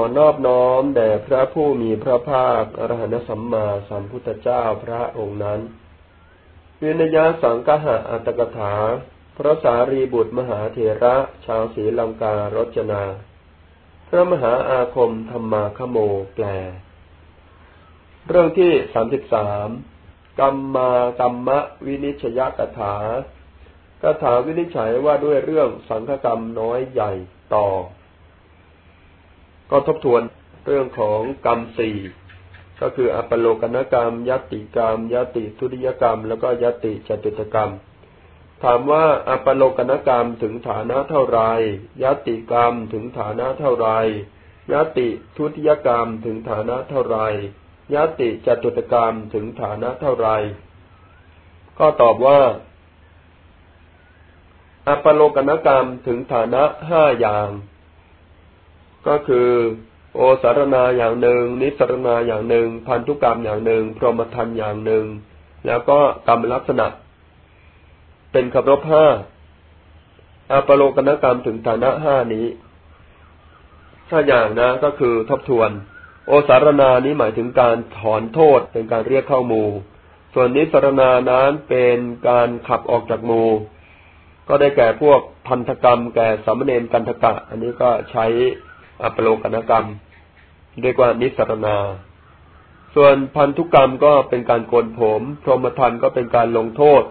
อนอบน้อมแด่พระผู้มีพระภาคอรหันสัมมาสัมพุทธเจ้าพระองค์นั้นวินยาสังกหะอัตกถา พระสารีบุตรมหาเถระชาวศรีลังการจนา พระมหาอาคมธรรมาคโมแปล เรื่องที่สามสิบสามกรรมากรรมวินิชยกถากถาวินิจฉัยว่าด้วยเรื่องสังฆกรรมน้อยใหญ่ต่อ ก็ทบทวนเรื่องของกรรมสี่ก็คืออัปโลกนกรรมยติกรรมยติทุติยกรรม แล้วก็ยติจตุตกรรม ถามว่าอัปโลกนกรรมถึงฐานะเท่าไรยติกรรมถึงฐานะเท่าไรยติทุติยกรรมถึงฐานะเท่าไรยติจตุตกรรมถึงฐานะเท่าไรก็ตอบว่าอัปโลกนกรรมถึงฐานะห้าอย่าง ก็คือ โอสารนาอย่างหนึ่ง นิสารนาอย่างหนึ่ง พันธุกรรมอย่างหนึ่ง พรหมทันอย่างหนึ่ง แล้วก็กรรมลักษณะ เป็นคำรบห้าอัปโลกนกรรมถึงฐานะห้านี้ห้าอย่างนะก็คือทบทวน โอสารนานี้หมายถึงการถอนโทษเป็นการเรียกเข้ามูส่วนนิสรนานั้นเป็นการขับออกจากมู ก็ได้แก่พวกพันธกรรมแก่สามเณรกันทกะ อันนี้ก็ใช้ อัปโลกนกรรมเรียกว่านิสรณา ส่วนพันธุกรรมก็เป็นการโกนผม พรหมทันก็เป็นการลงโทษ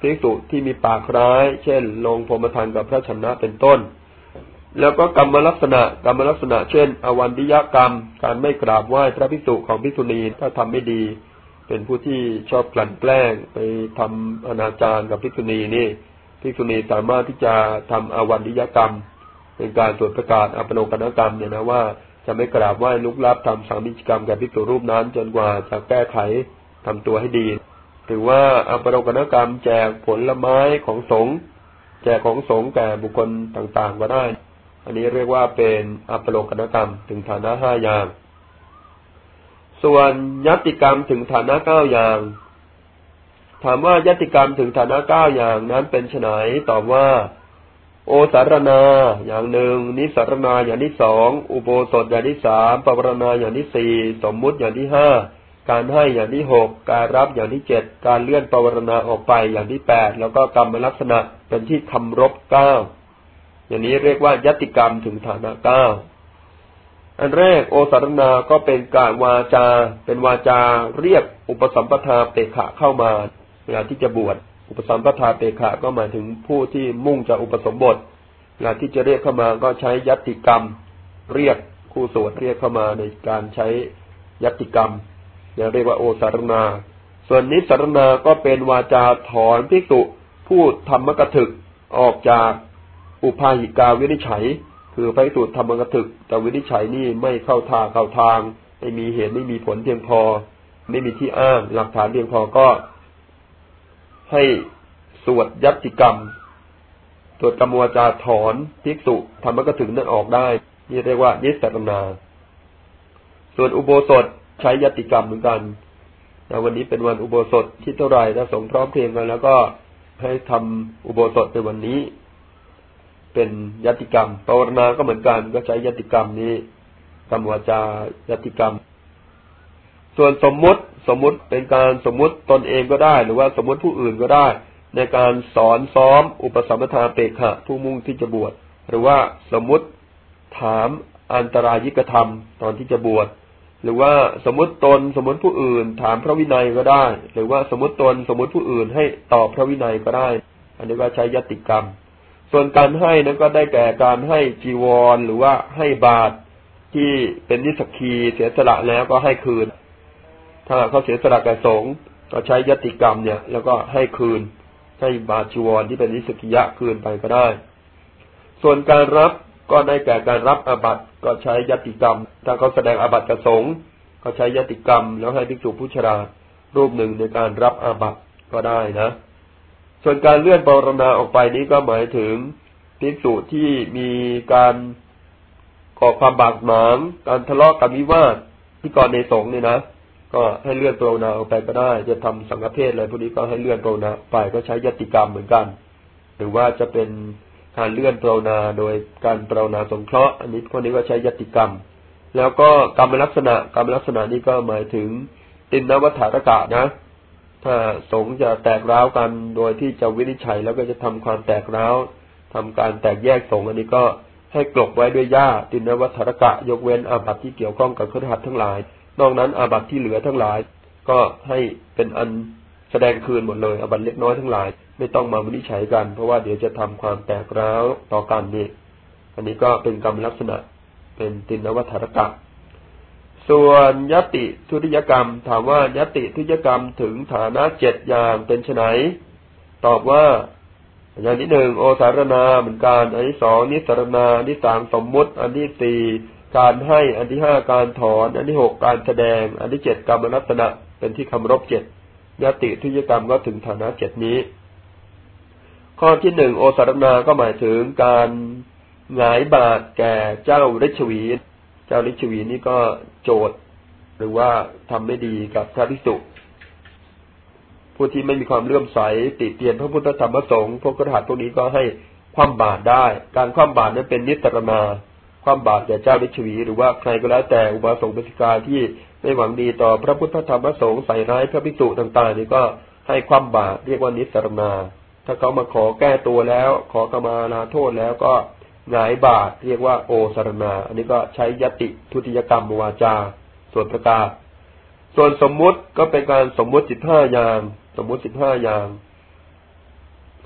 ภิกษุที่มีปากร้าย เช่น ลงพรหมทันกับพระชนะเป็นต้น แล้วก็กรรมลักษณะกรรมลักษณะ เช่น อวันดิยกรรม การไม่กราบไหว้พระภิกษุของภิกษุณีถ้าทำไม่ดี เป็นผู้ที่ชอบกลั่นแกล้งไปทำอนาจารกับภิกษุณีนี่ภิกษุณีสามารถที่จะทำอวันดิยกรรม เป็นการตรวจประกาศอปโนกนกรรมเนี่ยนะว่าจะไม่กราบไหว้ลุกลับทำสามิจกรรมกับภิกษุรูปนั้น จนกว่าจะแก้ไขทำตัวให้ดี หรือว่าอปโนกนกรรมแจกผลไม้ของสงฆ์แจกของสงฆ์แก่บุคคลต่างๆก็ได้ อันนี้เรียกว่าเป็นอปโลกนกรรมถึงฐานะห้าอย่าง ส่วนยัติกรรมถึงฐานะเก้าอย่าง ถามว่ายติกรรมถึงฐานะเก้าอย่างนั้นเป็นไนตอบว่า โอสารนา อย่างหนึ่ง นิสารนาอย่างที่สองอุโบสถอย่างที่สามปวารณาอย่างที่สี่สมมุติอย่างที่ห้าการให้อย่างที่หกการรับอย่างที่เจ็ดการเลื่อนปวารณาออกไปอย่างที่แปดแล้วก็กรรมลักษณะเป็นที่คำรบเก้าอย่างนี้เรียกว่ายติกรรมถึงฐานะเก้าอันแรกโอสารนาก็เป็นการวาจา เป็นวาจาเรียกอุปสัมปทาเปขะเข้ามาเวลาที่จะบวช อุปสมปทาเปขะก็หมายถึงผู้ที่มุ่งจะอุปสมบทเวลาที่จะเรียกเข้ามาก็ใช้ยัตติกรรม เรียกคู่สวดเรียกเข้ามาในการใช้ยัตติกรรมเรียกว่าโอสารนา ส่วนนิสารนาก็เป็นวาจาถอนภิกษุพูดธรรมกถึกออกจากอุปาหิกาวินิจฉัย คือพระสูตรธรรมกถึกแต่วินิจฉัยนี่ไม่เข้าทางเข้าทาง ไม่มีเหตุไม่มีผลเพียงพอ ไม่มีที่อ้างหลักฐานเพียงพอก็ ให้สวดยัตติกรรมตรวจกรรมวาจาถอนภิกษุทำมันก็ถึงนั่นออกได้ นี่เรียกว่านิสตนา ส่วนอุโบสถใช้ยัติกรรมเหมือนกันแต่วันนี้เป็นวันอุโบสถที่เท่าไหร่ถ้าสงพร้อมเพรียงกัน แล้วก็ให้ทำอุโบสถในวันนี้ เป็นยัติกรรมปวารณาก็เหมือนกันก็ใช้ยัติกรรมนี้กรรมวาจายัติกรรม ส่วนสมมุติ สมมุติเป็นการสมมุติตนเองก็ได้ หรือว่าสมมุติผู้อื่นก็ได้ ในการสอนซ้อม อุปสัมปทาเปกขะผู้มุ่งที่จะบวชหรือว่าสมมุติถามอันตรายิกธรรมตอนที่จะบวชหรือว่าสมมติตนสมมติผู้อื่น ถามพระวินัยก็ได้ หรือว่าสมมติตนสมมติผู้อื่นให้ตอบพระวินัยก็ได้ อันนี้ก็ใช้ยติกรรม ส่วนการให้นั้นก็ได้แก่การให้จีวร หรือว่าให้บาตรที่เป็นนิสกีเสียสละแล้วก็ให้คืน ถ้าเขาเสียสละแก่สงฆ์ก็ใช้ยติกรรมเนี่ย แล้วก็ให้คืนให้บาจีวรที่เป็นนิสกิยะคืนไปก็ได้ ส่วนการรับก็ได้แก่การรับอาบัติก็ใช้ยติกรรม ถ้าเขาแสดงอาบัติกระสงก็ใช้ยติกรรม แล้วให้ภิกษุผู้ชรารูปหนึ่งในการรับอาบัติก็ได้นะ ส่วนการเลื่อนปรณาออกไปนี้ก็หมายถึงภิกษุที่มีการก่อความบาดหมางการทะเลาะกันวิวาทที่ก่อนในสงฆ์เนี่ยนะ ก็ให้เลื่อนปรนาออกไปก็ได้ จะทำสังฆเพศอะไรพวกนี้ก็ให้เลื่อนปรนาไปก็ใช้ยติกรรมเหมือนกัน หรือว่าจะเป็นการเลื่อนปรนาโดยการปรนาสงเคราะห์อันนี้พวกนี้ก็ใช้ยติกรรม แล้วก็กรรมลักษณะกรรมลักษณะนี้ก็หมายถึงตินนวัฏฐากะนะ ถ้าสงจะแตกร้าวกันโดยที่จะวินิจฉัยแล้วก็จะทำความแตกร้าวทำการแตกแยกสงอันนี้ก็ให้กลบไว้ด้วยหญ้าตินนวัฏฐากะ ยกเว้นอาบัติที่เกี่ยวข้องกับครหัสทั้งหลาย นอกนั้นอาบัติที่เหลือทั้งหลาย ก็ให้เป็นอันแสดงคืนหมดเลยอาบัติเล็กน้อยทั้งหลาย ไม่ต้องมาวินิจฉัยกัน เพราะว่าเดี๋ยวจะทำความแตกร้าวต่อกันนี่อันนี้ก็เป็นกรรมลักษณะเป็นตินวัฏฐกะส่วนยติทุติยกรรม ถามว่ายติทุติยกรรมถึงฐานะเจ็ดอย่างเป็นไนตอบว่าอย่างที่หนึ่งโอสารนาเหมือนกัน อันที่สองนิสารนาอันที่สามสมมุติ อันที่สี่ การให้อันที่ห้าการถอน อันที่หกการแสดง อันที่เจ็ดกรรมนัตนะเป็นที่คำรบเจ็ดยติทุยกรรมก็ถึงฐานะเจ็ดนี้ ข้อที่หนึ่งโอสารนาก็หมายถึงการหงายบาทแก่เจ้าฤชวี เจ้าฤชวีนี่ก็โจทย์หรือว่าทำไม่ดีกับพระภิกษุผู้ที่ไม่มีความเลื่อมใสติเตียนพระพุทธธรรมประสงค์พวกกระหัตพวกนี้ก็ให้ความบาตรได้ การความบาตรนั้นเป็นนิสรนา ความบาตรแก่เจ้าฤชวี หรือว่าใครก็แล้วแต่อุบาสกบิกาที่ไม่หวังดีต่อพระพุทธธรรมประสงค์ใส่ร้ายพระภิกษุต่างๆนี่ก็ให้ความบาตรเรียกว่านิสรนาถ้าเขามาขอแก้ตัวแล้ว ขอกมาลาโทษแล้วก็หงายบาทเรียกว่าโอสรนา อันนี้ก็ใช้ยติทุติยกรรมวาจา ส่วนประกาศ ส่วนสมมุติก็เป็นการสมมุติสิบห้าอย่าง สมมุติสิบห้าอย่าง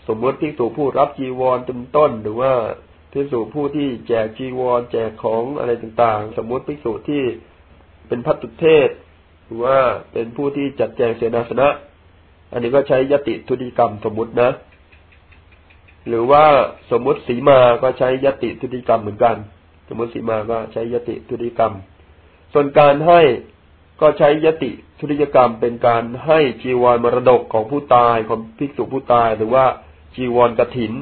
สมมุติที่สู่ผู้รับจีวรเป็นต้นหรือว่า พิสูจผู้ที่แจกจีวรแจกของอะไรต่างๆ สมมุติพิสูจที่เป็นพัตตุเทศหรือว่าเป็นผู้ที่จัดแจงเสนาสนะ อันนี้ก็ใช้ยติทุติกรรมสมมุตินะ หรือว่าสมมุติสีมาก็ใช้ยติทุติกรรมเหมือนกัน สมมติสีมาก็ใช้ยติทุติกรรม ส่วนการให้ก็ใช้ยติทุติยกรรมเป็นการให้จีวรมรดกของผู้ตายของภิกษุผู้ตาย หรือว่าจีวรกถิน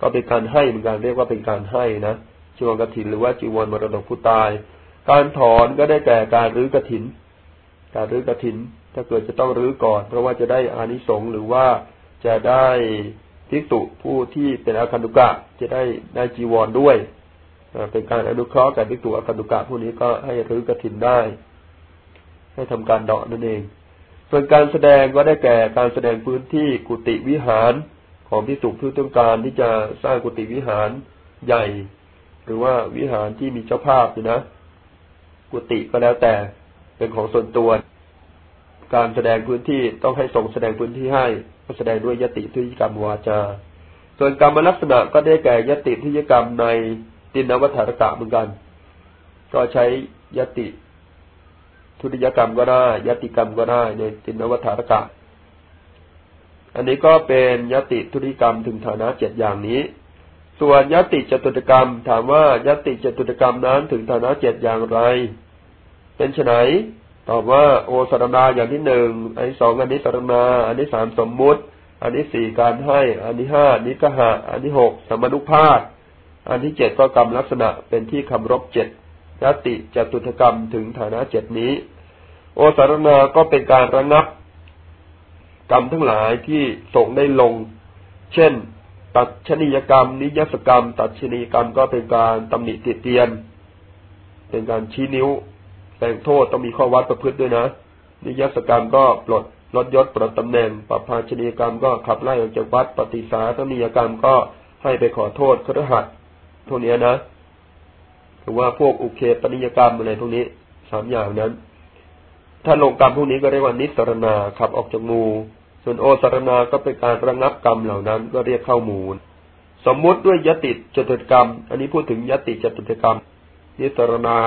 ก็เป็นการให้เหมือนกันเรียกว่าเป็นการให้นะจีวรกถินหรือว่าจีวรมรดกผู้ตาย การถอนก็ได้แก่การรื้อกถิน การรื้อกถิน ถ้าเกิดจะต้องรื้อก่อน เพราะว่าจะได้อานิสงส์หรือว่าจะได้ภิกษุผู้ที่เป็นอาคันตุกะจะได้ได้จีวรด้วยเป็นการอนุเคราะห์กับภิกษุอาคันตุกะผู้นี้ก็ให้รื้อกระถินได้ ให้ทำการเดาะนั่นเอง ส่วนการแสดงก็ได้แก่การแสดงพื้นที่กุฏิวิหาร ของภิกษุผู้ต้องการที่จะสร้างกุฏิวิหารใหญ่ หรือว่าวิหารที่มีเจ้าภาพอยู่นะ กุฏิก็แล้วแต่เป็นของส่วนตัว การแสดงพื้นที่ต้องให้ส่งแสดงพื้นที่ให้ก็แสดงด้วยยติทุยกรรมวาจา ส่วนกรรมลักษณะก็ได้แก่ยติทุยกรรมในตินวัฏฐกะเหมือนกัน ก็ใช้ยติทุติยกรรมก็ได้ยติกรรมก็ได้ในตินวัฏฐกะ อันนี้ก็เป็นยติทุติกรรมถึงฐานะเจ็ดอย่างนี้ ส่วนยติจตุตกรรม ถามว่ายติจตุตกรรมนั้นถึงฐานะเจ็ดอย่างไร เป็นไนตอบว่าโอสารนาอย่างที่หนึ่งอันที่สองอันนี้สารนา อันที่สามสมมุติ อันที่สี่การให้ อันที่ห้านิกหะ อันที่หกสมนุภาพอันที่เจ็ดก็กรรมลักษณะเป็นที่คำรบเจ็ดยติจตุถกรรมถึงฐานะเจ็ดนี้ โอสารนาก็เป็นการระงับ กรรมทั้งหลายที่ส่งได้ลง เช่น ตัดชนียกรรม นิยสกรรม ตัดชนียกรรมก็เป็นการตำหนิติเตียน เป็นการชี้นิ้วแต่งโทษต้องมีข้อวัดประพฤติด้วยนะ นิยสกรรมก็ปลดลดยศปลดตำแหน่งปรับภาชนียกรรมก็ขับไล่ออกจากวัดปฏิสาธนิยกรรมก็ให้ไปขอโทษครหัสพวกนี้นะหรือว่าพวกอุเคปนิยกรรมอะไรพวกนี้สามอย่างนั้น ถ้าลงกรรมพวกนี้ก็เรียกว่านิสรณาขับออกจากมู ส่วนโอสารณาก็เป็นการระงับกรรมเหล่านั้นก็เรียกเข้ามูล สมมุติด้วยยติจตุกรรม อันนี้พูดถึงยติจตุกรรมนิสรณา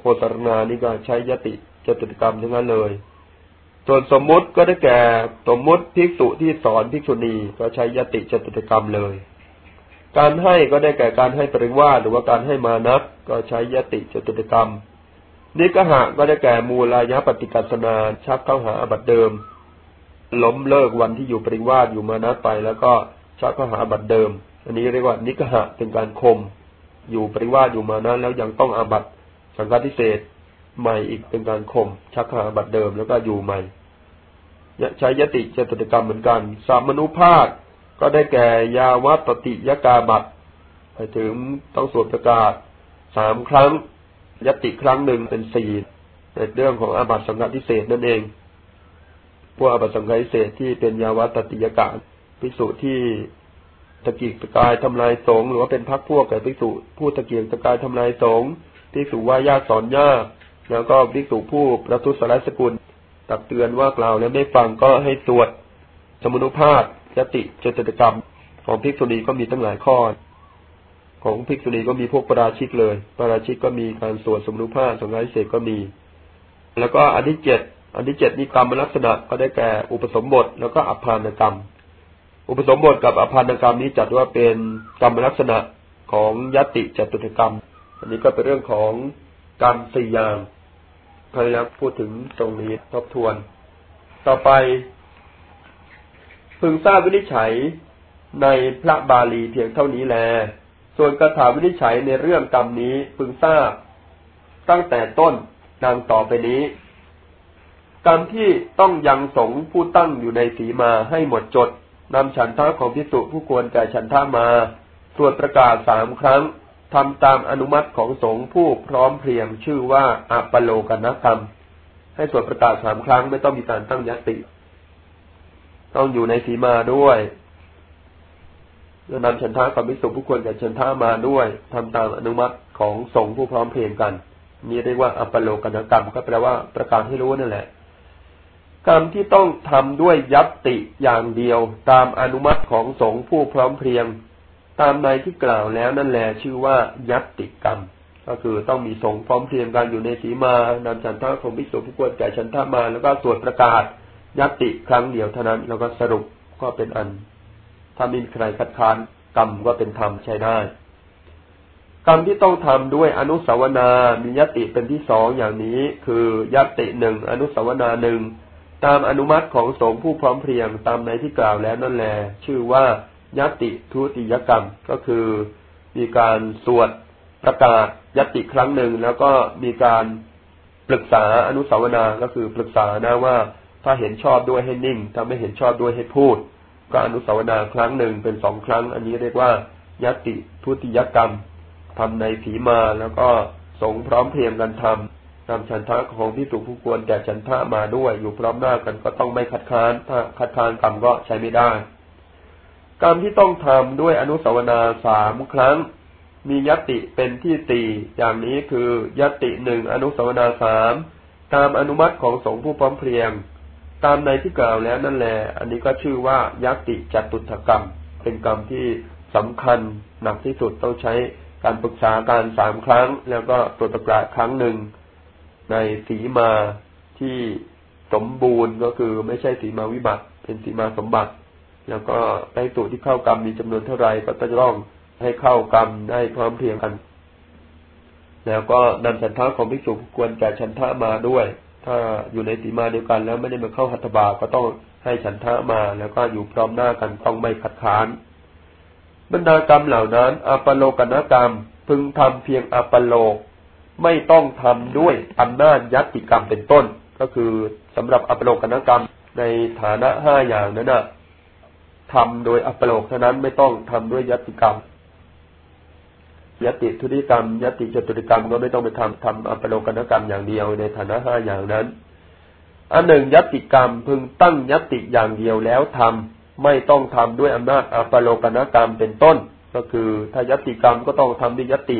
โอสรณานี่ก็ใช้ยติจตุกรรมทั้งนั้นเลย ส่วนสมมุติก็ได้แก่สมมุติภิกษุที่สอนภิกษุณีก็ใช้ยติจตุกรรมเลย การให้ก็ได้แก่การให้ปริวาหรือว่าการให้มานักก็ใช้ยติจตุกรรมนิกหะก็ได้แก่มูลายะปฏิกัสนาชักเข้าหาอบัตเดิม ล้มเลิกวันที่อยู่ปริวาสอยู่มานัดไป แล้วก็ชักข้าหาบัตเดิม อันนี้เรียกว่านิกหะเป็นการคม อยู่ปริวาสอยู่มานั้นแล้วยังต้องอาบัตสังฆทิเศษใหม่อีกเป็นการข่มชักหาบัตรเดิมแล้วก็อยู่ใหม่ใช้ยติเจตกรรมเหมือนกัน สามนุภาคก็ได้แก่ยาวัตติยกาบัตไปถึงต้องสวดประกาศสามครั้งยติครั้งหนึ่งเป็นสี่ในเรื่องของอาบัตสังฆทิเศษนั่นเอง วกอาบัตสังฆทิเศษที่เป็นยาวัตติยกะภิกษุที่ตะกิกตะกายทำลายสงหรือว่าเป็นพักพวกกับภิกษุผู้ตะเกียกตะกายทำลายสงภิกษุว่ายากสอนยากแล้วก็ภิกษุผู้ประทุษร้ายสกุล ตักเตือนว่ากล่าวแล้วไม่ฟังก็ให้ตรวจสมุนุภาพยติเจตกรรม ของภิกษุณีก็มีตั้งหลายข้อ ของภิกษุณีก็มีพวกปราชิกเลย ปราชิกก็มีการสวดสมุนุภาพสงไยเสกก็มี แล้วก็อันที่เจ็ด อันที่เจ็ดนี่กรรมลักษณะก็ได้แก่อุปสมบทแล้วก็อภานกรรม อุปสมบทกับอภานกรรมนี้จัดว่าเป็นกรรมลักษณะของยติจตุถกรรม อันนี้ก็เป็นเรื่องของกรรมสี่อย่างเคยแล้วพูดถึงตรงนี้ทบทวน ต่อไป พึงทราบวินิจฉัยในพระบาลีเพียงเท่านี้แล ส่วนคาถาวินิจฉัยในเรื่องกรรมนี้พึงทราบตั้งแต่ต้นดังต่อไปนี้ กรรมที่ต้องยังสงผู้ตั้งอยู่ในสีมาให้หมดจดนำฉันท่าของพิสุผู้ควรแก่ฉันท่ามาตรวจประกาศสามครั้งทำตามอนุมัติของสงฆ์ผู้พร้อมเพรียงชื่อว่าอัปโลกนกรรม ให้สวดประกาศสามครั้งไม่ต้องมีการตั้งยติ ต้องอยู่ในสีมาด้วยจะนำฉันทาความมิสุผู้ควรแกับฉันทามาด้วยทำตามอนุมัติของสงฆ์ผู้พร้อมเพรียงกันนี่เรียกว่าอัปโลกนกรรมก็แปลว่าประกาศให้รู้นั่นแหละ กรรมที่ต้องทำด้วยยัตติอย่างเดียว ตามอนุมัติของสงฆ์ผู้พร้อมเพรียง ตามในที่กล่าวแล้วนั่นแหละชื่อว่ายัตติกรรม ก็คือต้องมีสงฆ์พร้อมเพรียงกันอยู่ในสีมานำฉันทะของพิสุผู้ควรแก่ฉันทะมา แล้วก็สวดประกาศยัตติครั้งเดียวเท่านั้น แล้วก็สรุปก็เป็นอันถ้ามีใครคัดค้านกรรมก็เป็นธรรมใช้ได้กรรมที่ต้องทำด้วยอนุสาวนา มียติเป็นที่สองอย่างนี้ คือยัตติหนึ่งอนุสาวนาหนึ่ง ตามอนุมัติของสงฆ์ผู้พร้อมเพรียงตามในที่กล่าวแล้วนั่นแหละชื่อว่ายติทุติยกรรมก็คือ มีการสวดประกาศยติครั้งหนึ่ง แล้วก็มีการปรึกษาอนุสาวนาก็คือปรึกษานะว่าถ้าเห็นชอบด้วยให้นิ่ง ถ้าไม่เห็นชอบด้วยให้พูด ก็อนุสาวนาครั้งหนึ่งเป็นสองครั้ง อันนี้เรียกว่ายติทุติยกรรมทำในผีมาแล้วก็สงพร้อมเพรียงกันทำ นำฉันทะของที่ถูกผู้ควรแก่ฉันทะมาด้วย อยู่พร้อมหน้ากันก็ต้องไม่คัดค้าน ถ้าคัดค้านกรรมก็ใช้ไม่ได้ กรรมที่ต้องทำด้วยอนุสาวนาสามครั้ง มียติเป็นที่ตีอย่างนี้คือยติหนึ่งอนุสาวนาสามตามอนุมัติของสงฆ์ผู้พร้อมเพรียง ตามในที่กล่าวแล้วนั่นแหละอันนี้ก็ชื่อว่ายติจัตุถกรรม เป็นกรรมที่สำคัญหนักที่สุดต้องใช้การปรึกษาการสามครั้ง แล้วก็ตรวจประกาศครั้งหนึ่ง ในสีมาที่สมบูรณ์ก็คือไม่ใช่สีมาวิบัติ เป็นสีมาสมบัติ แล้วก็ในตัวที่เข้ากรรมมีจำนวนเท่าไรก็จะต้องให้เข้ากรรมได้พร้อมเพรียงกัน แล้วก็นำฉันทะของภิกษุควรแก่ฉันทะมาด้วย ถ้าอยู่ในสีมาเดียวกัน แล้วไม่ได้มาเข้าหัตถบาก็ต้องให้ฉันทะมา แล้วก็อยู่พร้อมหน้ากันต้องไม่ขัดขานบรรดากรรมเหล่านั้นอปโลกนกรรม พึงทำเพียงอปโลก ไม่ต้องทำด้วยอำนาจยัตติกรรมเป็นต้น ก็คือสำหรับอัปโลกนกรรมในฐานะห้าอย่างนั้นนะทำโดยอัปโลกเท่านั้นไม่ต้องทำด้วยยัติกรรมยติทุติกรรมยติจตุติกรรมก็ไม่ต้องไปทำทำอัปโลกนกรรมอย่างเดียวในฐานะห้าอย่างนั้นอันหนึ่งยติกรรมพึงตั้งยติอย่างเดียวแล้วทำไม่ต้องทำด้วยอำนาจอัปโลกนกรรมเป็นต้น ก็คือถ้ายติกรรมก็ต้องทำด้วยยติ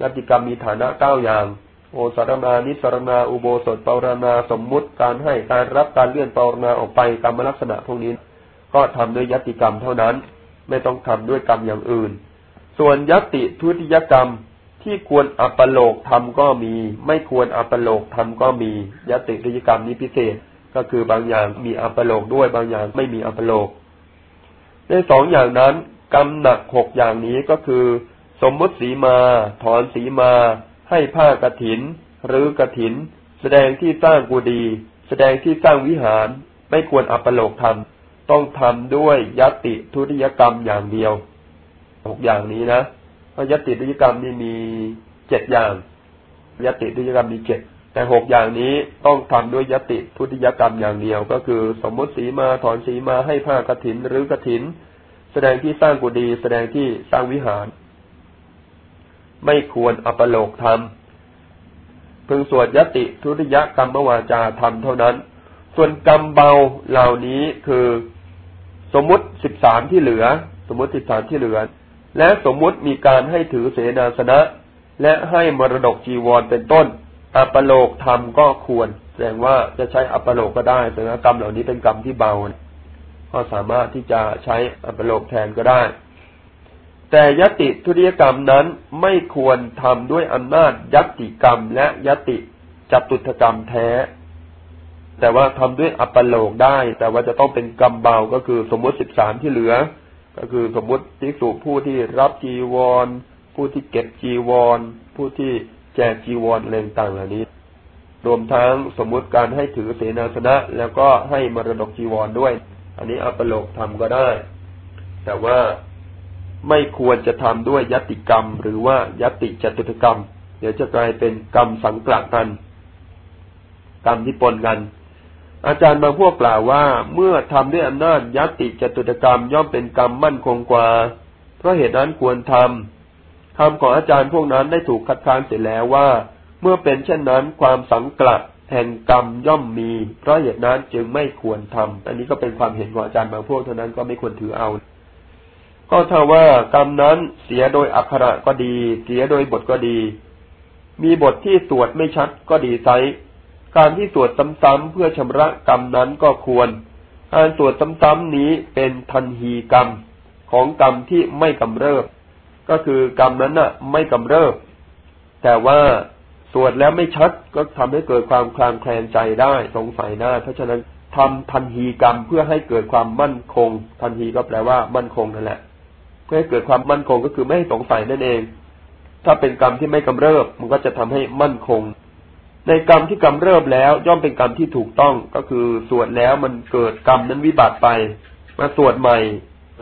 ยติกรรมมีฐานะเก้าอย่าง โอสารนานิสรนาอุโบสถปารณาสมมุติการให้การรับการเลื่อนปารณาออกไปกรรมลักษณะพวกนี้ ก็ทำด้วยยติกรรมเท่านั้น ไม่ต้องทำด้วยกรรมอย่างอื่น ส่วนยติทุติยกรรมที่ควรอัปโลกทำก็มี ไม่ควรอัปโลกทำก็มียติทุติยกรรมนี้พิเศษก็คือบางอย่างมีอัปโลกด้วยบางอย่างไม่มีอัปโลกในสองอย่างนั้นกรรมหนักหกอย่างนี้ก็คือ สมมติสีมา ถอนสีมา ให้ผ้ากรถิน หรือกรถิน แสดงที่สร้างกุดี แสดงที่สร้างวิหาร ไม่ควรอัปโลกทำต้องทำด้วยยติทุติยกรรมอย่างเดียวหกอย่างนี้นะเพราะยติทุติยกรรมนี่มีเจ็ดอย่างยติทุติยกรรมมีเจ็ดแต่หกอย่างนี้ต้องทำด้วยยติทุติยกรรมอย่างเดียว ก็คือ สมมติสีมาถอนสีมาให้ผ้ากรถินหรือกรถิน แสดงที่สร้างกุฏิแสดงที่สร้างวิหาร ไม่ควรอัปโลกทพึงสวดยติทุติยกรรมวาจาทำเท่านั้น ส่วนกรรมเบาเหล่านี้คือสมมุติสิบสามที่เหลือ สมมุติสิบสามที่เหลือ และสมมุติมีการให้ถือเสนาสนะ และให้มรดกจีวรเป็นต้นอัปโลกทำก็ควร แสดงว่าจะใช้อัปโลกก็ได้แต่กรรมเหล่านี้เป็นกรรมที่เบา ก็สามารถที่จะใช้อัปโลกแทนก็ได้ แต่ยติทุติยกรรมนั้นไม่ควรทำด้วยอำนาจยติกรรมและยติจตุถกรรมแท้ แต่ว่าทำด้วยอัปโลกได้ แต่ว่าจะต้องเป็นกรรมเบาก็คือสมมติสิบสามที่เหลือ ก็คือสมมติที่สูผู้ที่รับจีวร ผู้ที่เก็บจีวร ผู้ที่แจกจีวรอะไรต่างเหล่านี้ รวมทั้งสมมุติการให้ถือเสนาสนะ แล้วก็ให้มรดกจีวรด้วย อันนี้อัปโลกทำก็ได้ แต่ว่า ไม่ควรจะทำด้วยยติกรรม หรือว่ายติจตุถกรรม เดี๋ยวจะกลายเป็นกรรมสังกละกัน กรรมที่ปนกัน อาจารย์บางพวกกล่าวว่า เมื่อทำด้วยอำนาจยติจตุถกรรมย่อมเป็นกรรมมั่นคงกว่า เพราะเหตุนั้นควรทำคำของอาจารย์พวกนั้นได้ถูกคัดค้านเสร็จแล้วว่า เมื่อเป็นเช่นนั้นความสังกัดแห่งกรรมย่อมมี เพราะเหตุนั้นจึงไม่ควรทำอันนี้ก็เป็นความเห็นของอาจารย์บางพวกเท่านั้นก็ไม่ควรถือเอา ก็ถ้าว่ากรรมนั้นเสียโดยอักขระก็ดี เสียโดยบทก็ดี มีบทที่สวดไม่ชัดก็ดีไซการที่สวดซ้ำๆเพื่อชำระกรรมนั้นก็ควร การสวดซ้ำๆนี้เป็นทันฮีกรรมของกรรมที่ไม่กำเริบ ก็คือกรรมนั้นน่ะ ไม่กำเริบ แต่ว่าสวดแล้วไม่ชัดก็ทำให้เกิดความคลางแคลงใจได้สงสัยได้เพราะฉะนั้นทำทันทีกรรมเพื่อให้เกิดความมั่นคง ทันทีก็แปลว่ามั่นคงนั่นแหละ เพื่อให้เกิดความมั่นคงก็คือไม่ให้สงสัยนั่นเอง ถ้าเป็นกรรมที่ไม่กำเริบมันก็จะทำให้มั่นคง ในกรรมที่กำเริบแล้ว ย่อมเป็นกรรมที่ถูกต้องก็คือสวดแล้วมันเกิดกรรมนั้นวิบัติไป มาสวดใหม่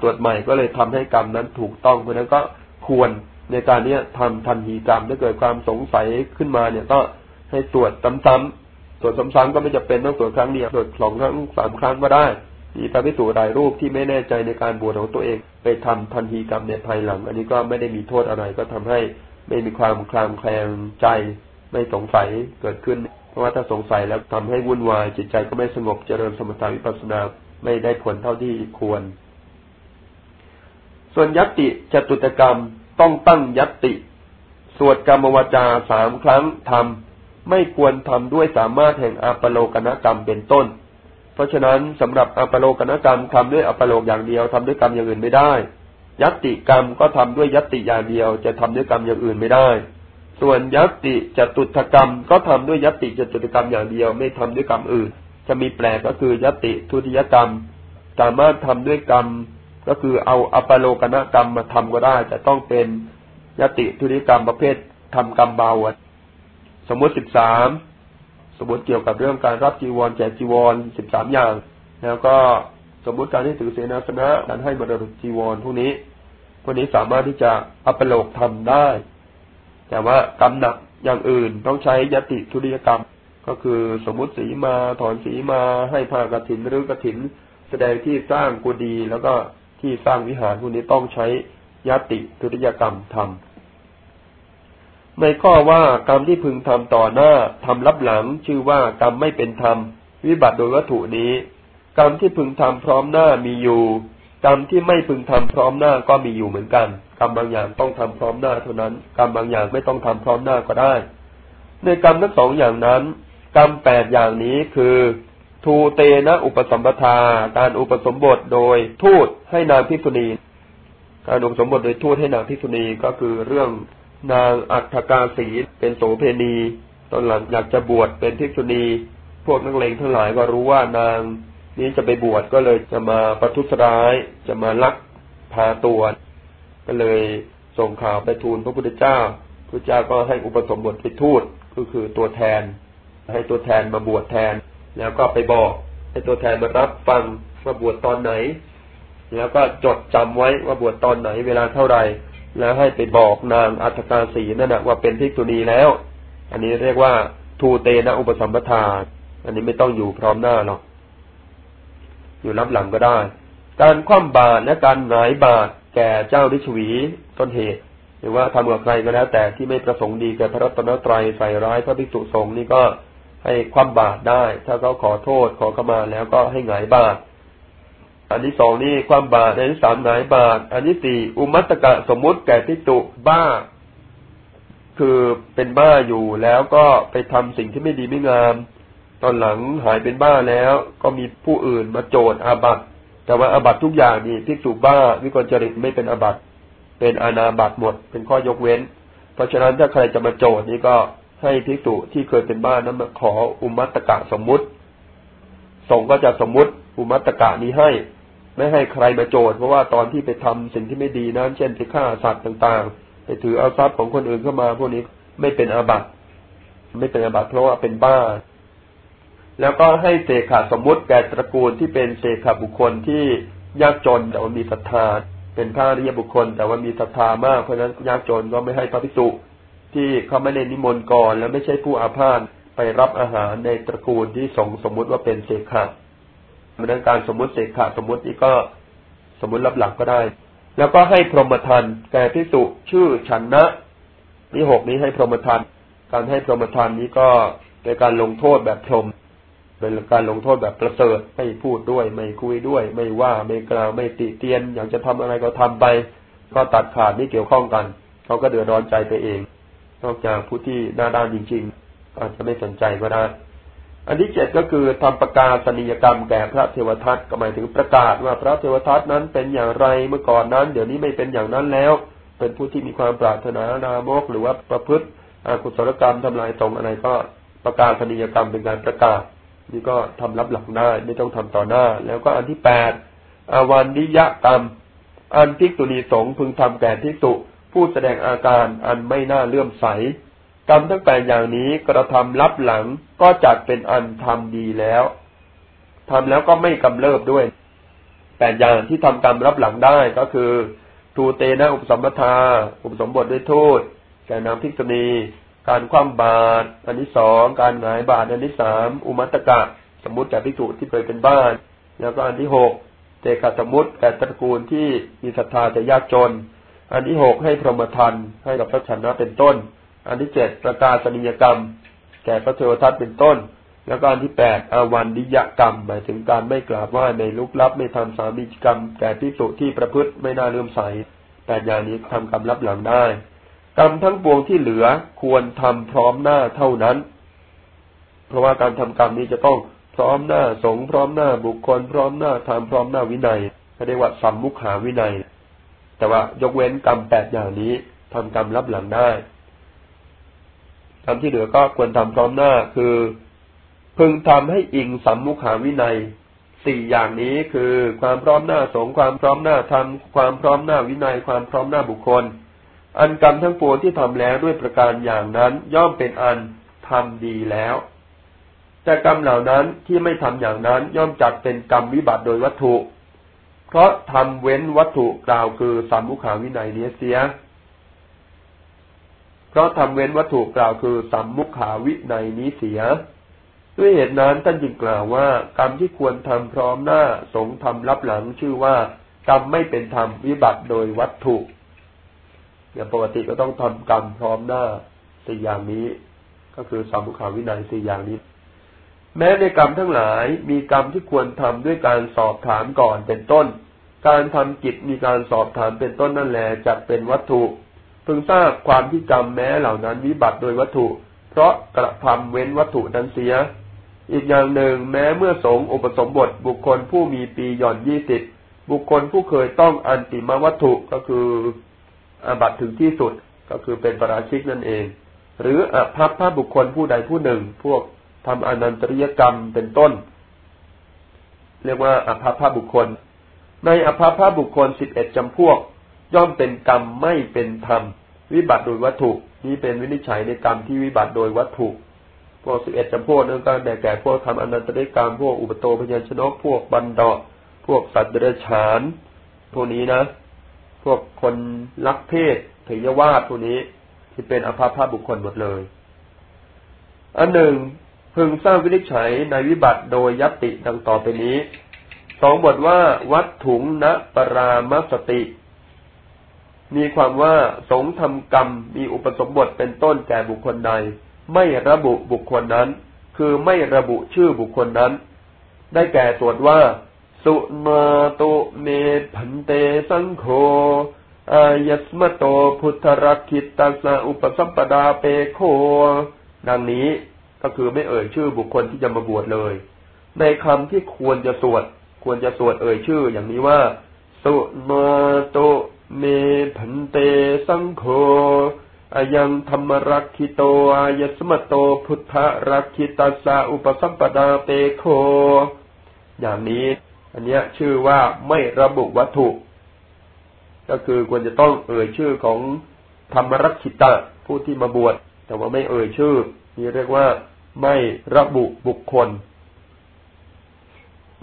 สวดใหม่ก็เลยทำให้กรรมนั้นถูกต้องเพราะนั้นก็ควรในการนี้ทำทันทีกรรมถ้าเกิดความสงสัยขึ้นมาเนี่ยก็ให้ตรวจซ้ำๆตรวจซ้ำๆก็ไม่จะเป็นต้องตรวจครั้งเดียวตรวจสองครั้งสามครั้งก็ได้ มีพระพิสูจน์หลายรูปที่ไม่แน่ใจในการบวชของตัวเองไปทำทันทีกรรมในภายหลัง อันนี้ก็ไม่ได้มีโทษอะไรก็ทำให้ไม่มีความคลางแคลงใจ ไม่สงสัยเกิดขึ้น เพราะว่าถ้าสงสัยแล้วทำให้วุ่นวาย จิตใจก็ไม่สงบเจริญสมถะวิปัสสนาไม่ได้ผลเท่าที่ควร ส่วนยัตติจตุตกรรมต้องตั้งยัตติ สวดกรรมวจาสามครั้งทำไม่ควรทำด้วยสามารถแห่งอัปโลกนกรรมเป็นต้น เพราะฉะนั้นสำหรับอัปโลกนกรรมทำด้วยอัปโลกอย่างเดียวทำด้วยกรรมอย่างอื่นไม่ได้ ยัตติกรรมก็ทำด้วยยัตติอย่างเดียว จะทำด้วยกรรมอย่างอื่นไม่ได้ ส่วนยัตติจตุตกรรมก็ทำด้วยยัตติจตุตกรรมอย่างเดียว ไม่ทำด้วยกรรมอื่น จะมีแปลกก็คือยัตติทุติยกรรม สามารถทำด้วยกรรม ก็คือเอาอัปโลกนกรรมมาทำก็ได้แต่ต้องเป็นยติทุริยกรรมประเภททำกรรมเบาสมมติสิบสาม สมมติเกี่ยวกับเรื่องการรับจีวรแจกจีวรสิบสามอย่าง แล้วก็สมมติการที่ถือเสนาสนะการให้มรดกจีวรพวกนี้พวกนี้สามารถที่จะอัปโลกทำได้ แต่ว่ากรรมหนักอย่างอื่นต้องใช้ยติทุริยกรรม ก็คือสมมติสีมาถอนสีมาให้ผ้ากรถินหรือกรถิน แสดงที่สร้างกุฏิแล้วก็ที่สร้างวิหารพวกนี้ต้องใช้ยติทุติยกรรมทำ ในข้อว่ากรรมที่พึงทำต่อหน้าทำรับหลัง ชื่อว่ากรรมไม่เป็นธรรม วิบัติโดยวัตถุนี้ กรรมที่พึงทำพร้อมหน้ามีอยู่ กรรมที่ไม่พึงทำพร้อมหน้าก็มีอยู่เหมือนกัน กรรมบางอย่างต้องทำพร้อมหน้าเท่านั้น กรรมบางอย่างไม่ต้องทำพร้อมหน้าก็ได้ ในกรรมทั้งสองอย่างนั้น กรรมแปดอย่างนี้คือทูเตนะอุปสัมปทา การอุปสมบทโดยทูตให้นางพิษุณี การอุปสมบทโดยทูตให้นางพิษุณีก็คือเรื่อง นางอัฏฐกาสีเป็นโสเพณีตอนหลังอยากจะบวชเป็นพิษุณีพวกนักเลงทั้งหลายก็รู้ว่านางนี้จะไปบวชก็เลยจะมาประทุษร้าย จะมาลักพาตัว ก็เลยส่งข่าวไปทูลพระพุทธเจ้าพระเจ้าก็ให้อุปสมบทไปทูตก็คือตัวแทน ให้ตัวแทนมาบวชแทน แล้วก็ไปบอกให้ตัวแทนมารับฟังว่าบวชตอนไหน แล้วก็จดจำไว้ว่าบวชตอนไหนเวลาเท่าไหร่ แล้วให้ไปบอกนางอัตกาสีนั่นนะว่าเป็นภิกษุณีแล้ว อันนี้เรียกว่าทูเตนะอุปสัมปทา อันนี้ไม่ต้องอยู่พร้อมหน้าหรอกอยู่รับหลังก็ได้ การคว่ำบาตรและการหงายบาตรแก่เจ้าดิชวีต้นเหตุ หรือว่าทำกับใครก็แล้ว แต่ที่ไม่ประสงค์ดีแก่พระรัตนตรัยใส่ร้ายพระภิกษุสงฆ์นี่ก็ให้ความบาตรได้ ถ้าเขาขอโทษขอขมาแล้วก็ให้หงายบาตร อันที่สองนี่ความบาตรอันที่สามหงายบาตรอันที่สี่อุมัตตกะสมมุติแก่ภิกษุบ้า คือเป็นบ้าอยู่แล้วก็ไปทำสิ่งที่ไม่ดีไม่งาม ตอนหลังหายเป็นบ้าแล้ว ก็มีผู้อื่นมาโจทย์อาบัตแต่ว่าอาบัตทุกอย่างนี่ภิกษุบ้าวิกลจริตไม่เป็นอาบัตเป็นอาณาบัตหมด เป็นข้อยกเว้น เพราะฉะนั้นถ้าใครจะมาโจทย์นี่ก็ให้ภิกษุที่เคยเป็นบ้านนั้นมาขออุมัตตกะสมมุติสงก็จะสมมุติอุมัตตกะนี้ให้ ไม่ให้ใครมาโจทย์เพราะว่าตอนที่ไปทำสิ่งที่ไม่ดีนั้น เช่นไปฆ่าสัตว์ต่างๆ ไปถือเอาทรัพย์ของคนอื่นเข้ามา พวกนี้ไม่เป็นอาบัติไม่เป็นอาบัติเพราะว่าเป็นบ้า แล้วก็ให้เสกขาสมมุติแก่ตระกูลที่เป็นเสกขาบุคคลที่ยากจนแต่ว่ามีศรัทธาเป็นพระอริยบุคคล แต่ว่ามีศรัทธามากเพราะฉะนั้นยากจนก็ไม่ให้พระภิกษุที่เขาไม่ได้นิมนต์ก่อน แล้วไม่ใช่ผู้อาพาธไปรับอาหารในตระกูลที่สงสมมุติว่าเป็นเสกขะ มันนั้นการสมมติเสกขะสมมตินี้ก็สมมติรับหลักก็ได้ แล้วก็ให้พรหมทานแก่พิสุชื่อฉันนะนี่หกนี้ให้พรหมทาน การให้พรหมทานนี้ก็เป็นการลงโทษแบบพรหมเป็นการลงโทษแบบประเสริฐไม่พูดด้วย ไม่คุยด้วย ไม่ว่าไม่กล่าวไม่ติเตียน อยากจะทำอะไรก็ทำไป ก็ตัดขาดไม่เกี่ยวข้องกันเขาก็เดือดร้อนใจไปเอง นอกจากผู้ที่หน้าด้านจริง ๆ อาจจะไม่สนใจก็ได้ อันที่เจ็ดก็คือทำประกาศนียกรรมแก่พระเทวทัตก็หมายถึงประกาศว่าพระเทวทัตนั้นเป็นอย่างไรเมื่อก่อนนั้น เดี๋ยวนี้ไม่เป็นอย่างนั้นแล้ว เป็นผู้ที่มีความปรารถนานามกหรือว่าประพฤติอกุศลกรรมทำลายสงอะไรก็ประกาศนียกรรมเป็นการประกาศ นี่ก็ทำรับหลังได้ไม่ต้องทำต่อหน้า แล้วก็อันที่แปดอวันนิยกรรม อันพิกตุนีสงพึงทำแก่ทิสุผู้แสดงอาการอันไม่น่าเลื่อมใส กรรมทั้งแปดอย่างนี้กระทำรับหลังก็จัดเป็นอันทำดีแล้วทำแล้วก็ไม่กำเริบด้วยแปดอย่างที่ทำกรรมรับหลังได้ก็คือ ทูเตนะอุปสมบทา อุปสมบทด้วยโทษแก่นางพิกณี การคว่ำบาตรอันที่สองการหงายบาตรอันที่สามอุมัตกะ สมมติแก่พิจุที่เคยเป็นบ้าน แล้วก็อันที่หกเจกสมมติแก่ตระกูลที่มีศรัทธาจะยากจน อันที่หกให้พรหมทันให้กับพระชนะเป็นต้น อันที่เจ็ดประกาศนิยกรรม แก่พระเทวทัตเป็นต้น แล้วก็อันที่แปดอาวันดิยกรรม หมายถึงการไม่กราบไหว้ในลุกลับไม่ทำสามีกรรม แก่พิสุที่ประพฤติไม่น่าเลื่อมใสแปดอย่างนี้ทำกรรมรับหลังได้ กรรมทั้งปวงที่เหลือควรทำพร้อมหน้าเท่านั้น เพราะว่าการทำกรรมนี้จะต้องพร้อมหน้าสงพร้อมหน้าบุคคล พร้อมหน้าทำพร้อมหน้าวินัยเรียกว่าสัมมุขาวินัย แต่ว่ายกเว้นกรรมแปดอย่างนี้ทำกรรมรับหลังได้ กรรมที่เหลือก็ควรทำพร้อมหน้าคือ พึงทำให้อิงสัมมุขาวินัยสี่อย่างนี้คือความพร้อมหน้าสงความพร้อมหน้าธรรมความพร้อมหน้าวินัยความพร้อมหน้าบุคคล อันกรรมทั้งปวงที่ทำแล้วด้วยประการอย่างนั้น ย่อมเป็นอันทำดีแล้ว แต่กรรมเหล่านั้นที่ไม่ทำอย่างนั้นย่อมจัดเป็นกรรมวิบัติโดยวัตถุ เพราะทำเว้นวัตถุกล่าวคือสามุขาวินัยนี้เสีย เพราะทำเว้นวัตถุกล่าวคือสัมมุขาวิในนี้เสีย ด้วยเหตุนั้นท่านจึงกล่าวว่ากรรมที่ควรทำพร้อมหน้าสงทำรับหลังชื่อว่ากรรมไม่เป็นธรรมวิบัติโดยวัตถุอย่างปกติก็ต้องทำกรรมพร้อมหน้าสี่อย่างนี้ ก็คือสามุขาวินัยสี่อย่างนี้ แม้ในกรรมทั้งหลายมีกรรมที่ควรทำด้วยการสอบถามก่อนเป็นต้น การทำกิจมีการสอบถามเป็นต้นนั่นแหละจัดเป็นวัตถุ พึงทราบความที่กรรมแม้เหล่านั้นวิบัติโดยวัตถุ เพราะกระทำเว้นวัตถุนั้นเสีย อีกอย่างหนึ่งแม้เมื่อสงอุปสมบทบุคคลผู้มีปีหย่อนยี่สิบบุคคลผู้เคยต้องอันติมวัตถุก็คืออาบัตถึงที่สุดก็คือเป็นประราชิกนั่นเอง หรืออภัพพระบุคคลผู้ใดผู้หนึ่ง พวกทำอนันตริยกรรมเป็นต้น เรียกว่าอภาพบุคคล ในอภาพบุคคลสิบเอ็ดจำพวก ย่อมเป็นกรรมไม่เป็นธรรม วิบัติโดยวัตถุ นี้เป็นวินิจฉัยในกรรมที่วิบัติโดยวัตถุพวกสิบเอ็ดจำพวกนั้นก็ได้แก่พวกทำอนันตริกรรมพวกอุปโตพยัญชนะพวกบันดาพวกสัตว์เดรัจฉานพวกนี้นะ พวกคนลักเพศเถรยวาทพวกนี้ ที่เป็นอภาพบุคคลหมดเลยอันหนึ่งพึงสร้างวินิจฉัยในวิบัติโดยยัตติดังต่อไปนี้สองบทว่าวัดถุงณปรามสติ มีความว่าสงทำกรรมมีอุปสมบทเป็นต้นแก่บุคคลใด ไม่ระบุบุคคลนั้น คือไม่ระบุชื่อบุคคลนั้น ได้แก่ตรวจว่า สุมาโตเมพันเตสังโฆอายสมโตพุทธรักขิตตัสอุปสัมปดาเปโค ดังนี้ก็คือไม่เอ่ยชื่อบุคคลที่จะมาบวชเลย ในคำที่ควรจะสวด ควรจะสวดเอ่ยชื่ออย่างนี้ว่า สุมาโต เมพันเตสังโฆอายังธรรมรักขิโตอายสมโตพุทธรักขิตัสอุปสัมปดาเปโค อย่างนี้ อันนี้ชื่อว่าไม่ระบุวัตถุ ก็คือควรจะต้องเอ่ยชื่อของธรรมรักขิตะผู้ที่มาบวชแต่ว่าไม่เอ่ยชื่อ นี่เรียกว่าไม่ระบุบุคคล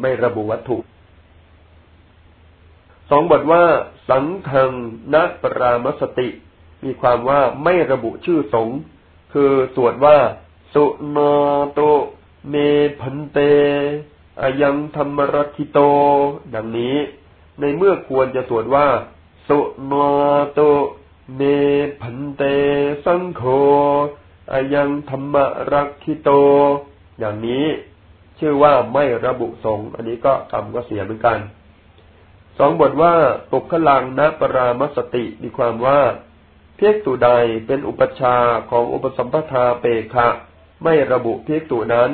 ไม่ระบุวัตถุ สองบทว่าสังฆังนปรามสติ มีความว่าไม่ระบุชื่อสงฆ์คือสวดว่า สุนโตเมพันเตอายังธรรมรัติโต ดังนี้ ในเมื่อควรจะสวดว่า สุนโตเมพันเตสังโฆอายังธรรมรักิโต อย่างนี้ ชื่อว่าไม่ระบุสงฆ์อันนี้ก็กรรมก็เสียเหมือนกัน สองบทว่าปุคลังนปรามสติมีความว่าเพียกตุใดเป็นอุปชาของอุปสัมปทาเปคะไม่ระบุเพียกตุนั้น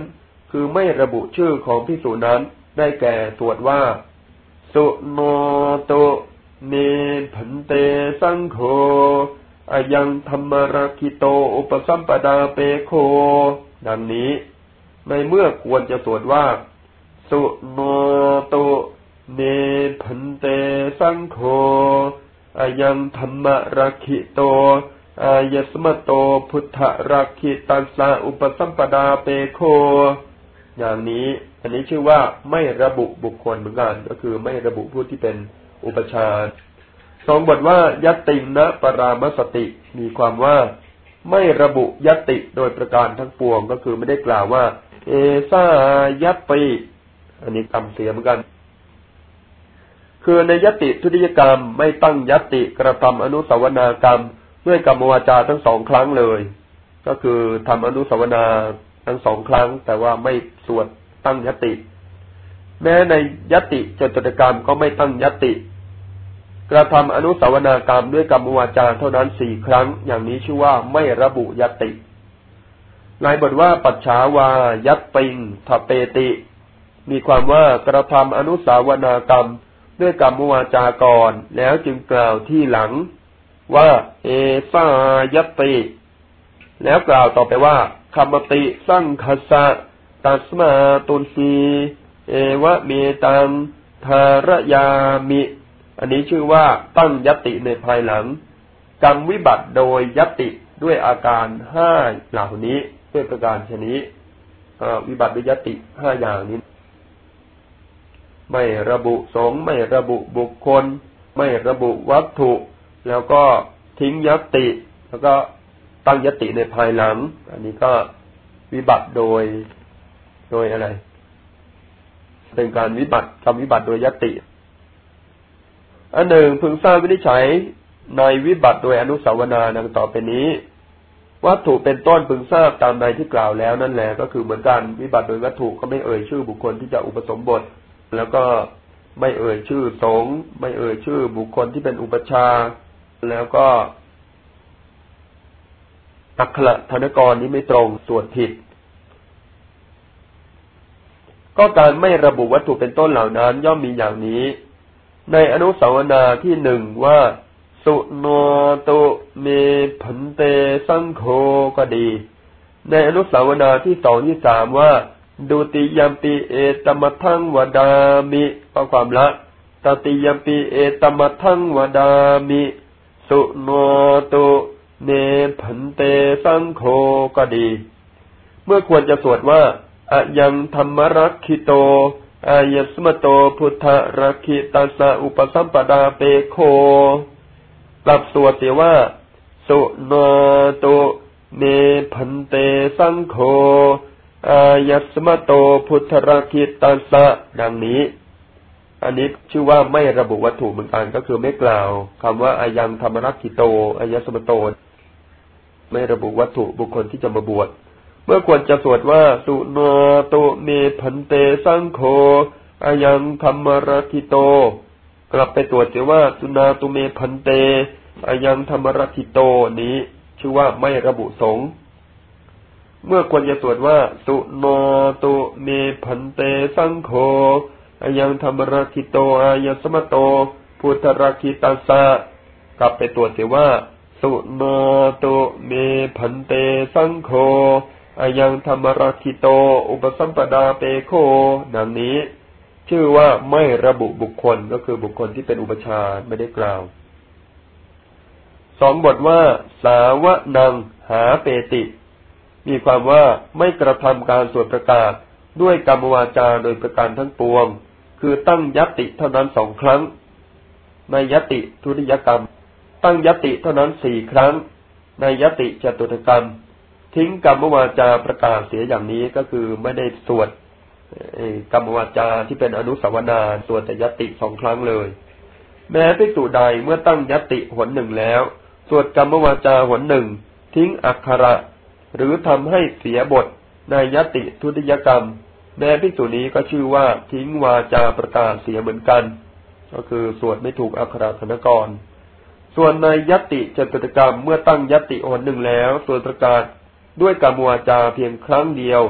คือไม่ระบุชื่อของพิสูจนั้นได้แก่ตรวจว่า สุโนโตเมผันเตสังโฆอายังธรรมรักิโตอุปสัมปดาเปโค ดังนี้ ในเมื่อควรจะตรวจว่า สุโนโต เนพันเตสังโฆอายังธรรมรักขิโต อายสมโตพุทธรักขิตัสสะอุปสัมปดาเปโค อย่างนี้ อันนี้ชื่อว่าไม่ระบุบุคคลเหมือนกันก็คือไม่ระบุผู้ที่เป็นอุปชาสองบทว่ายตตินะปรามสติมีความว่า ไม่ระบุยติโดยประการทั้งปวงก็คือไม่ได้กล่าวว่า เอซายติอันนี้กรรมเสียเหมือนกัน คือในยติทุติยกรรมไม่ตั้งยติกระทำอนุสาวนากรรมด้วยกรรมวาจาทั้งสองครั้งเลย ก็คือทำอนุสาวนาทั้งสองครั้ง แต่ว่าไม่สวดตั้งยติ แม้ในยติจตุตกรรมก็ไม่ตั้งยติ กระทำอนุสาวนากรรมด้วยกรรมวาจาเท่านั้นสี่ครั้ง อย่างนี้ชื่อว่าไม่ระบุยติในบทว่าปัจฉาวายัตปิงทเปติ มีความว่ากระทำอนุสาวนากรรม ด้วยกรรมวาจากรแล้วจึงกล่าวที่หลังว่า เอฟายติ แล้วกล่าวต่อไปว่าคมติสั่งคสะตัสมาตุนสีเอวะเมตังทารยามิ อันนี้ชื่อว่าตั้งยติในภายหลังกรรมวิบัติโดยยติด้วยอาการห้าเหล่านี้ด้วยประการชนี้วิบัติด้วยยติห้าอย่างนี้ ไม่ระบุสงไม่ระบุบุคคล ไม่ระบุวัตถุ แล้วก็ทิ้งยติ แล้วก็ตั้งยติในภายหลัง อันนี้ก็วิบัติโดยโดยอะไร เป็นการวิบัติคำวิบัติโดยยติ อันหนึ่งพึงทราบวินิจฉัยในวิบัติโดยอนุสาวนาดังต่อไปนี้ วัตถุเป็นต้นพึงทราบตามในที่กล่าวแล้วนั่นแหละก็คือเหมือนกันวิบัติโดยวัตถุก็ไม่เอ่ยชื่อบุคคลที่จะอุปสมบท แล้วก็ไม่เอ่ยชื่อสงฆ์ไม่เอ่ยชื่อ บุคคลที่เป็นอุปชา แล้วก็อักขระธนกรนี้ไม่ตรงส่วนผิด ก็การไม่ระบุวัตถุเป็นต้นเหล่านั้น ย่อมมีอย่างนี้ ในอนุสาวนาที่หนึ่งว่า สุโนโตเมผันเตสังโฆก็ดี ในอนุสาวนาที่สองที่สามว่า ดุติยมปีเอตมทังวดามิข้อความละตติยมปีเอตมทังวดามิ สุโนตุเนผันเตสังโฆก็ดี เมื่อควรจะสวดว่าอะยังธรรมรักขิโตอายสมโตพุทธรักขิตัสอุปสัมปดาเปโคปรับสวดเสียว่า สุโนตุเนผันเตสังโฆ อายัสมโตพุทธรักิตัสสะดังนี้ อันนี้ชื่อว่าไม่ระบุวัตถุเหมือนกันก็คือไม่กล่าวคำว่าอายังธรรมรักขิโตอายสมโต ไม่ระบุวัตถุบุคคลที่จะมาบวชเมื่อควรจะสวดว่า สุนโตเมพันเตสังโฆอายังธรรมรักิโต กลับไปตรวจเสียว่าสุนาตุเมพันเตอายังธรรมรักิโตนี้ ชื่อว่าไม่ระบุสงฆ์ เมื่อควรจะสวดว่าสุนาตุเมพันเตสังโฆอายังธรรมรักิโตอายังสมโตพุทธรักิตาสะกลับไปตรวจเสียว่า สุนาตุเมพันเตสังโฆอายังธรรมรักิโต อุปสัมปดาเปโคดังนี้ ชื่อว่าไม่ระบุบุคคลก็คือบุคคลที่เป็นอุปชาไม่ได้กล่าวสองบทว่า สาวนังหาเปติ มีความว่าไม่กระทำการสวดประกาศด้วยกรรมวาจาโดยประการทั้งปวง คือตั้งยติเท่านั้นสองครั้ง ในยติทุติยกรรม ตั้งยติเท่านั้นสี่ครั้ง ในยติจตุตกรรม ทิ้งกรรมวาจาประกาศเสียอย่างนี้ก็คือไม่ได้สวดกรรมวาจาที่เป็นอนุสาวนาสวดแต่ยติสองครั้งเลย แม้ภิกษุใดเมื่อตั้งยติหนหนึ่งแล้ว สวดกรรมวาจาหนหนึ่ง ทิ้งอักขระ หรือทำให้เสียบทในยติทุติยกรรม แม้ภิกษุนี้ก็ชื่อว่าทิ้งวาจาประกาศเสียเหมือนกัน ก็คือสวดไม่ถูกอักขระธนกร ส่วนในยติจตุตกรรมเมื่อตั้งยติหนหนึ่งแล้วสวดประกาศด้วยกรรมวาจาเพียงครั้งเดียว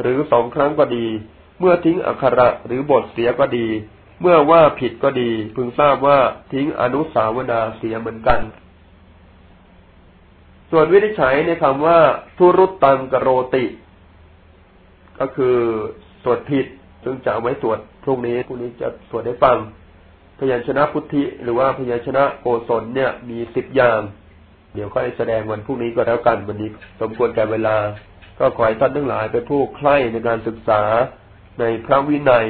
หรือสองครั้งก็ดี เมื่อทิ้งอักขระหรือบทเสียก็ดี เมื่อว่าผิดก็ดี พึงทราบว่าทิ้งอนุสาวนาเสียเหมือนกัน ส่วนวินิจฉัยในคำว่าทุรุตตังกโรติ ก็คือสวดผิดซึ่งจะเอาไว้สวดพรุ่งนี้พรุ่งนี้จะสวดได้ฟัง พยัญชนะพุทธิ หรือว่าพยัญชนะโกศลเนี่ย มีสิบอย่าง เดี๋ยวค่อยแสดงวันพรุ่งนี้ก็แล้วกันวันนี้สมควรแก่เวลา ก็ขอให้ท่านทั้งหลายเป็นผู้ใคร่ในการศึกษาในพระวินัย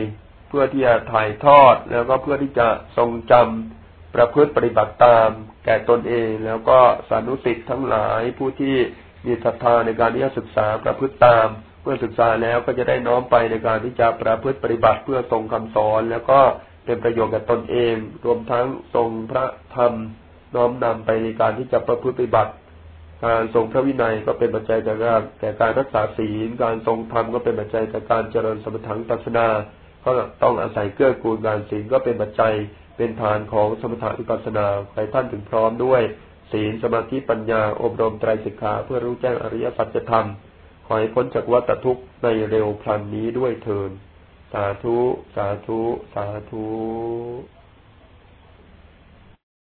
เพื่อที่จะถ่ายทอดแล้วก็เพื่อที่จะทรงจำ ประพฤติปฏิบัติตาม แก่ตนเอง แล้วก็สานุสิทธิ์ทั้งหลายผู้ที่มีศรัทธาในการที่จะศึกษาประพฤติตาม เมื่อศึกษาแล้วก็จะได้น้อมไปในการที่จะประพฤติปฏิบัติเพื่อทรงคำสอน แล้วก็เป็นประโยชน์กับตนเอง รวมทั้งทรงพระธรรมน้อมนำไปในการที่จะประพฤติปฏิบัติ การทรงพระวินัยก็เป็นปัจจัยแก่การแก่การรักษาศีล การทรงธรรมก็เป็นปัจจัยแก่การเจริญสมถะปัสนา ก็ต้องอาศัยเกื้อกูลการศีลก็เป็นปัจจัย เป็นฐานของสมถะวิปัสนาใครท่านถึงพร้อมด้วย ศีลสมาธิปัญญาอบรมไตรสิกขาเพื่อรู้แจ้งอริยสัจธรรมขอให้พ้นจากวัฏทุกข์ในเร็วพลันนี้ด้วยเถิดสาธุ สาธุ สาธุ